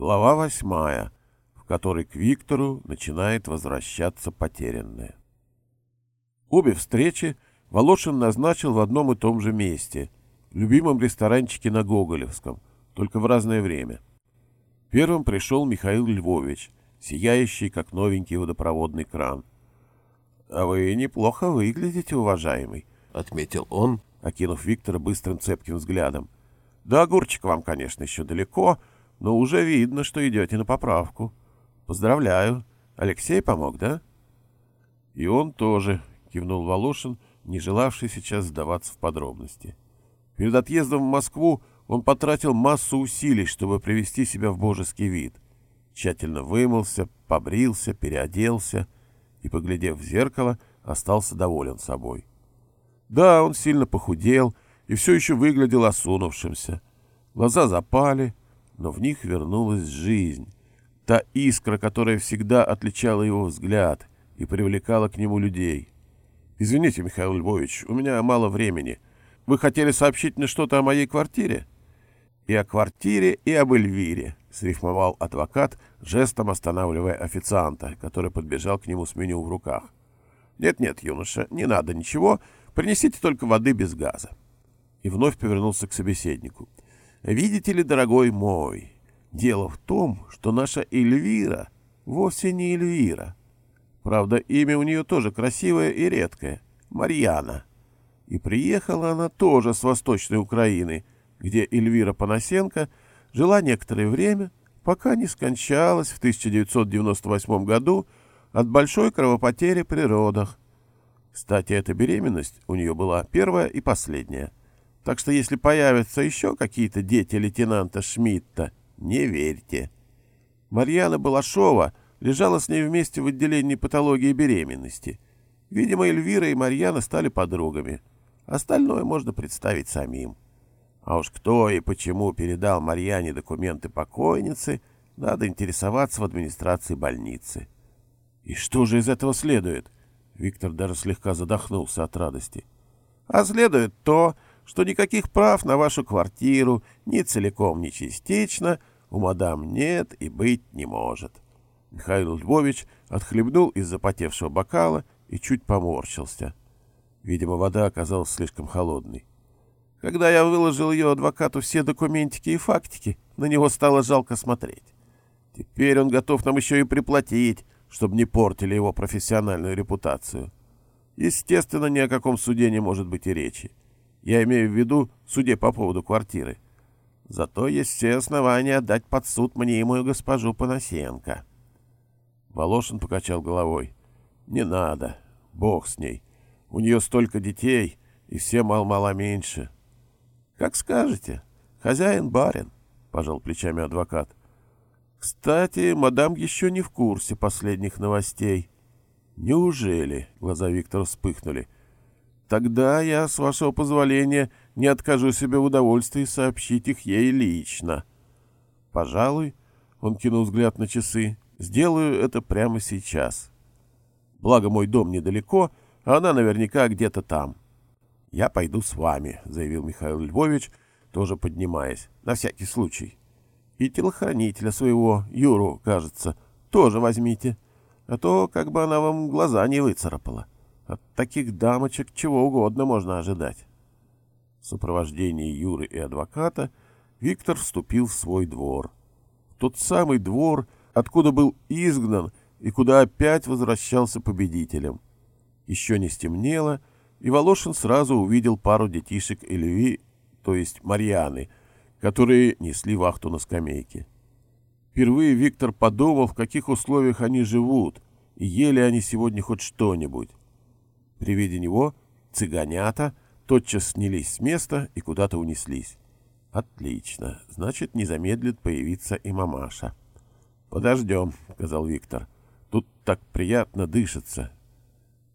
Глава восьмая, в которой к Виктору начинает возвращаться потерянное. Обе встречи Волошин назначил в одном и том же месте, в любимом ресторанчике на Гоголевском, только в разное время. Первым пришел Михаил Львович, сияющий, как новенький водопроводный кран. — А вы неплохо выглядите, уважаемый, — отметил он, окинув Виктора быстрым цепким взглядом. — Да огурчик вам, конечно, еще далеко, но уже видно, что идете на поправку. Поздравляю. Алексей помог, да? — И он тоже, — кивнул Волошин, не желавший сейчас сдаваться в подробности. Перед отъездом в Москву он потратил массу усилий, чтобы привести себя в божеский вид. Тщательно вымылся, побрился, переоделся и, поглядев в зеркало, остался доволен собой. Да, он сильно похудел и все еще выглядел осунувшимся. Глаза запали, но в них вернулась жизнь. Та искра, которая всегда отличала его взгляд и привлекала к нему людей. «Извините, Михаил Львович, у меня мало времени. Вы хотели сообщить мне что-то о моей квартире?» «И о квартире, и об Эльвире», — срифмовал адвокат, жестом останавливая официанта, который подбежал к нему с меню в руках. «Нет-нет, юноша, не надо ничего, принесите только воды без газа». И вновь повернулся к собеседнику. «Видите ли, дорогой мой, дело в том, что наша Эльвира вовсе не Эльвира. Правда, имя у нее тоже красивое и редкое — Марьяна. И приехала она тоже с Восточной Украины, где Эльвира Панасенко жила некоторое время, пока не скончалась в 1998 году от большой кровопотери при родах. Кстати, эта беременность у нее была первая и последняя. Так что если появятся еще какие-то дети лейтенанта Шмидта, не верьте. Марьяна Балашова лежала с ней вместе в отделении патологии беременности. Видимо, Эльвира и Марьяна стали подругами. Остальное можно представить самим. А уж кто и почему передал Марьяне документы покойницы, надо интересоваться в администрации больницы. И что же из этого следует? Виктор даже слегка задохнулся от радости. А следует то, что никаких прав на вашу квартиру ни целиком, ни частично у мадам нет и быть не может. Михаил Львович отхлебнул из запотевшего бокала и чуть поморщился. Видимо, вода оказалась слишком холодной. Когда я выложил ее адвокату все документики и фактики, на него стало жалко смотреть. Теперь он готов нам еще и приплатить, чтобы не портили его профессиональную репутацию. Естественно, ни о каком суде не может быть и речи. Я имею в виду суде по поводу квартиры. Зато есть все основания отдать под суд мнимую госпожу Панасенко. Волошин покачал головой. «Не надо. Бог с ней. У нее столько детей, и все мал-мало меньше». «Как скажете. Хозяин-барин», — пожал плечами адвокат. «Кстати, мадам еще не в курсе последних новостей». «Неужели?» — глаза Виктора вспыхнули. «Тогда я, с вашего позволения, не откажу себе в удовольствии сообщить их ей лично». «Пожалуй», — он кинул взгляд на часы, — «сделаю это прямо сейчас. Благо мой дом недалеко, а она наверняка где-то там». «Я пойду с вами», — заявил Михаил Львович, тоже поднимаясь, на всякий случай. «И телохранителя своего, Юру, кажется, тоже возьмите, а то как бы она вам глаза не выцарапала. От таких дамочек чего угодно можно ожидать». В сопровождении Юры и адвоката Виктор вступил в свой двор. Тот самый двор, откуда был изгнан и куда опять возвращался победителем. Еще не стемнело, и Волошин сразу увидел пару детишек Эльви, то есть Марьяны, которые несли вахту на скамейке. Впервые Виктор подумал, в каких условиях они живут, и ели они сегодня хоть что-нибудь. При виде него цыганята тотчас снялись с места и куда-то унеслись. «Отлично. Значит, не замедлит появиться и мамаша». «Подождем», — сказал Виктор. «Тут так приятно дышится.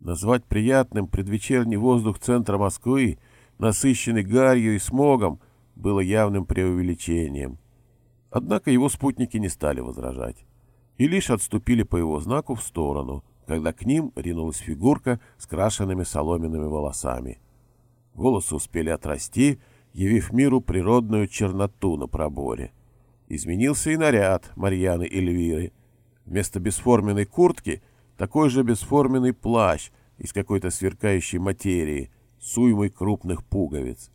Назвать приятным предвечерний воздух центра Москвы, насыщенный гарью и смогом, было явным преувеличением. Однако его спутники не стали возражать и лишь отступили по его знаку в сторону, когда к ним ринулась фигурка с крашенными соломенными волосами. Волосы успели отрасти, явив миру природную черноту на проборе. Изменился и наряд Марьяны Эльвиры. Вместо бесформенной куртки такой же бесформенный плащ из какой-то сверкающей материи с уймой крупных пуговиц.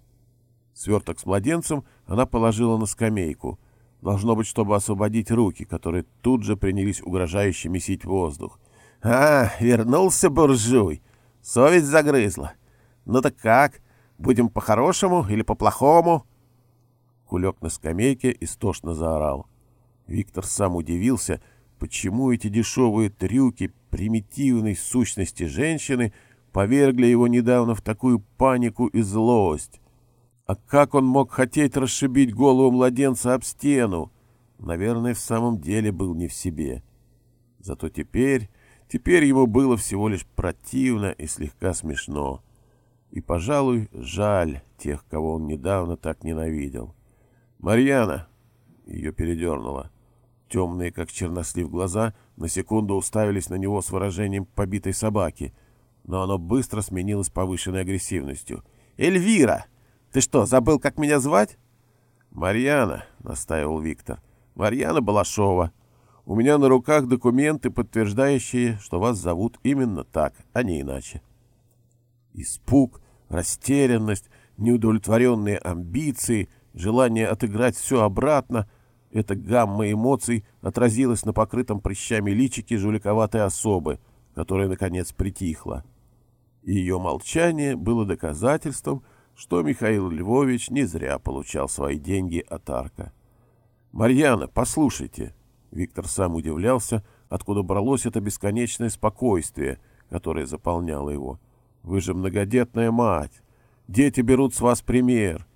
Сверток с младенцем она положила на скамейку. Должно быть, чтобы освободить руки, которые тут же принялись угрожающе месить воздух. «А, вернулся буржуй! Совесть загрызла! Ну так как? Будем по-хорошему или по-плохому?» Кулек на скамейке истошно заорал. Виктор сам удивился, почему эти дешевые трюки примитивной сущности женщины повергли его недавно в такую панику и злость. А как он мог хотеть расшибить голову младенца об стену? Наверное, в самом деле был не в себе. Зато теперь, теперь ему было всего лишь противно и слегка смешно. И, пожалуй, жаль тех, кого он недавно так ненавидел. «Марьяна!» — ее передернуло. Темные, как чернослив, глаза на секунду уставились на него с выражением побитой собаки, но оно быстро сменилось повышенной агрессивностью. «Эльвира!» Ты что, забыл, как меня звать? Марьяна, настаивал Виктор. Марьяна Балашова. У меня на руках документы, подтверждающие, что вас зовут именно так, а не иначе. Испуг, растерянность, неудовлетворенные амбиции, желание отыграть все обратно — эта гамма эмоций отразилась на покрытом прыщами личике жуликоватой особы, которая, наконец, притихла. Ее молчание было доказательством, что Михаил Львович не зря получал свои деньги от Арка. «Марьяна, послушайте!» Виктор сам удивлялся, откуда бралось это бесконечное спокойствие, которое заполняло его. «Вы же многодетная мать! Дети берут с вас пример!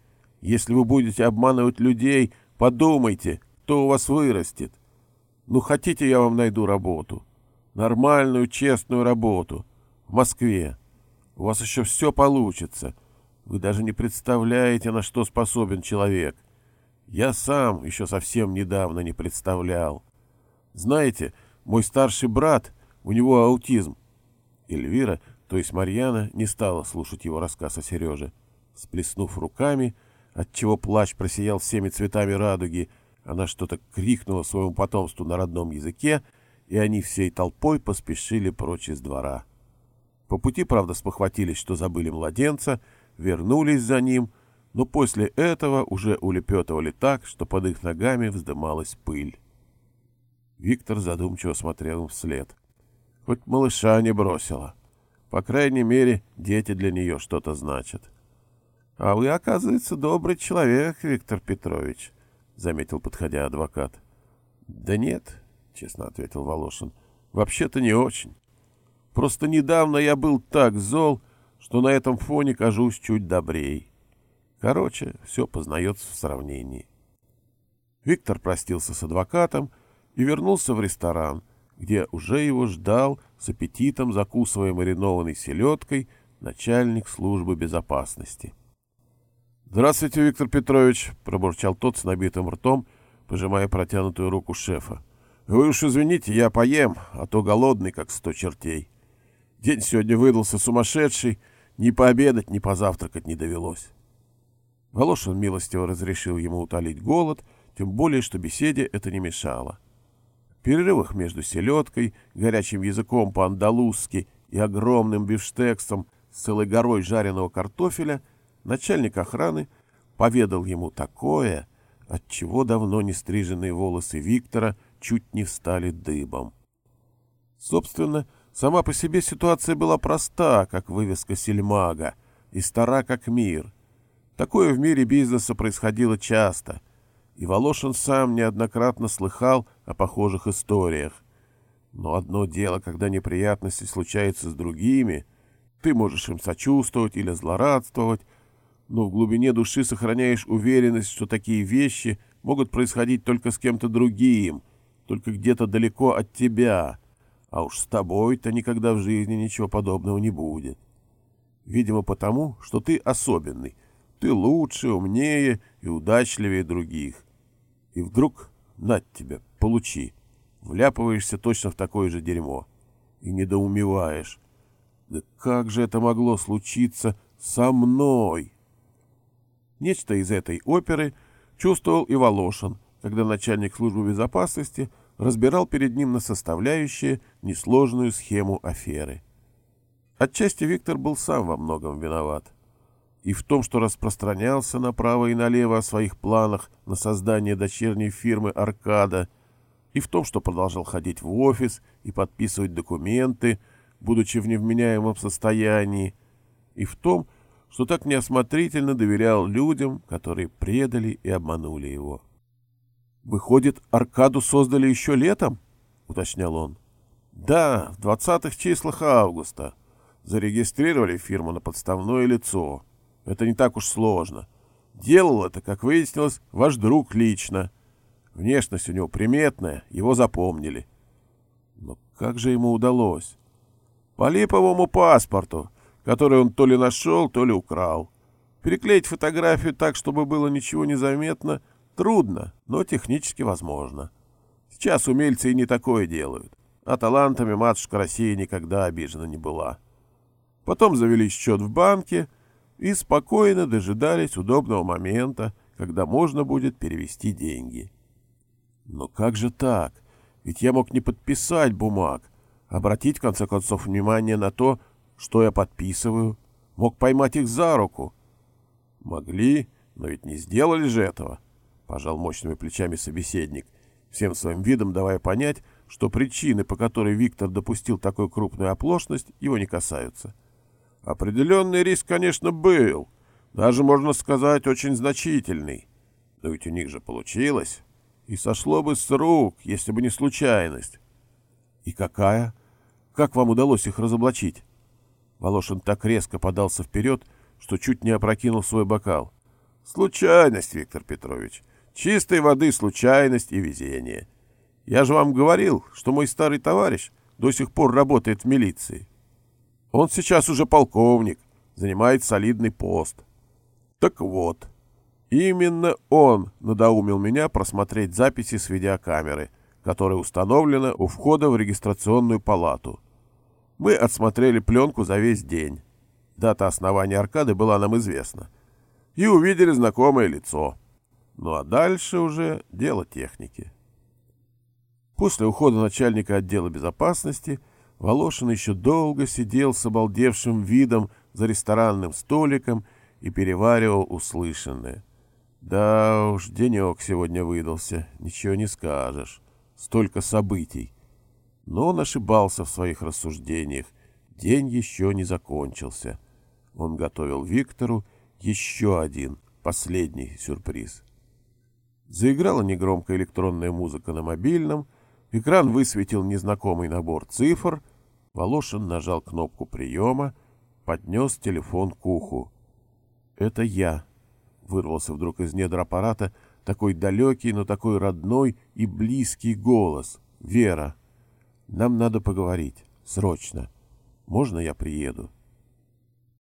Если вы будете обманывать людей, подумайте, кто у вас вырастет! Ну, хотите, я вам найду работу? Нормальную, честную работу. В Москве. У вас еще все получится!» Вы даже не представляете, на что способен человек. Я сам еще совсем недавно не представлял. Знаете, мой старший брат, у него аутизм. Эльвира, то есть Марьяна, не стала слушать его рассказ о Сереже. Сплеснув руками, отчего плащ просиял всеми цветами радуги, она что-то крикнула своему потомству на родном языке, и они всей толпой поспешили прочь из двора. По пути, правда, спохватились, что забыли младенца — вернулись за ним, но после этого уже улепетывали так, что под их ногами вздымалась пыль. Виктор задумчиво смотрел им вслед. Хоть малыша не бросила. По крайней мере, дети для нее что-то значат. — А вы, оказывается, добрый человек, Виктор Петрович, — заметил, подходя адвокат. — Да нет, — честно ответил Волошин, — вообще-то не очень. Просто недавно я был так зол, что на этом фоне кажусь чуть добрей. Короче, все познается в сравнении. Виктор простился с адвокатом и вернулся в ресторан, где уже его ждал с аппетитом, закусывая маринованной селедкой, начальник службы безопасности. «Здравствуйте, Виктор Петрович!» — пробурчал тот с набитым ртом, пожимая протянутую руку шефа. «Вы уж извините, я поем, а то голодный, как сто чертей». День сегодня выдался сумасшедший, ни пообедать, ни позавтракать не довелось. Волошин милостиво разрешил ему утолить голод, тем более, что беседе это не мешало. Перерывах между селедкой, горячим языком по-андалузски и огромным бифштексом с целой горой жареного картофеля начальник охраны поведал ему такое, от чего давно не стриженные волосы Виктора чуть не встали дыбом. Собственно, Сама по себе ситуация была проста, как вывеска сельмага, и стара, как мир. Такое в мире бизнеса происходило часто, и Волошин сам неоднократно слыхал о похожих историях. Но одно дело, когда неприятности случаются с другими, ты можешь им сочувствовать или злорадствовать, но в глубине души сохраняешь уверенность, что такие вещи могут происходить только с кем-то другим, только где-то далеко от тебя — а уж с тобой-то никогда в жизни ничего подобного не будет. Видимо, потому, что ты особенный. Ты лучше, умнее и удачливее других. И вдруг, над тебе, получи. Вляпываешься точно в такое же дерьмо. И недоумеваешь. Да как же это могло случиться со мной? Нечто из этой оперы чувствовал и Волошин, когда начальник службы безопасности разбирал перед ним на составляющие несложную схему аферы. Отчасти Виктор был сам во многом виноват. И в том, что распространялся направо и налево о своих планах на создание дочерней фирмы «Аркада», и в том, что продолжал ходить в офис и подписывать документы, будучи в невменяемом состоянии, и в том, что так неосмотрительно доверял людям, которые предали и обманули его. «Выходит, Аркаду создали еще летом?» — уточнял он. «Да, в двадцатых числах августа. Зарегистрировали фирму на подставное лицо. Это не так уж сложно. Делал это, как выяснилось, ваш друг лично. Внешность у него приметная, его запомнили. Но как же ему удалось? По липовому паспорту, который он то ли нашел, то ли украл. Переклеить фотографию так, чтобы было ничего не заметно — Трудно, но технически возможно. Сейчас умельцы и не такое делают. А талантами матушка России никогда обижена не была. Потом завели счет в банке и спокойно дожидались удобного момента, когда можно будет перевести деньги. Но как же так? Ведь я мог не подписать бумаг, обратить в конце концов внимание на то, что я подписываю, мог поймать их за руку. Могли, но ведь не сделали же этого. —— пожал мощными плечами собеседник, всем своим видом давая понять, что причины, по которой Виктор допустил такую крупную оплошность, его не касаются. Определенный риск, конечно, был, даже, можно сказать, очень значительный. Но ведь у них же получилось. И сошло бы с рук, если бы не случайность. И какая? Как вам удалось их разоблачить? Волошин так резко подался вперед, что чуть не опрокинул свой бокал. Случайность, Виктор Петрович. Чистой воды случайность и везение. Я же вам говорил, что мой старый товарищ до сих пор работает в милиции. Он сейчас уже полковник, занимает солидный пост. Так вот, именно он надоумил меня просмотреть записи с видеокамеры, которая установлена у входа в регистрационную палату. Мы отсмотрели пленку за весь день. Дата основания аркады была нам известна. И увидели знакомое лицо — ну а дальше уже дело техники. После ухода начальника отдела безопасности Волошин еще долго сидел с обалдевшим видом за ресторанным столиком и переваривал услышанное. Да уж, денек сегодня выдался, ничего не скажешь. Столько событий. Но он ошибался в своих рассуждениях. День еще не закончился. Он готовил Виктору еще один, последний сюрприз. Заиграла негромкая электронная музыка на мобильном, экран высветил незнакомый набор цифр, Волошин нажал кнопку приема, поднес телефон к уху. «Это я», — вырвался вдруг из недр аппарата такой далекий, но такой родной и близкий голос. «Вера, нам надо поговорить. Срочно. Можно я приеду?»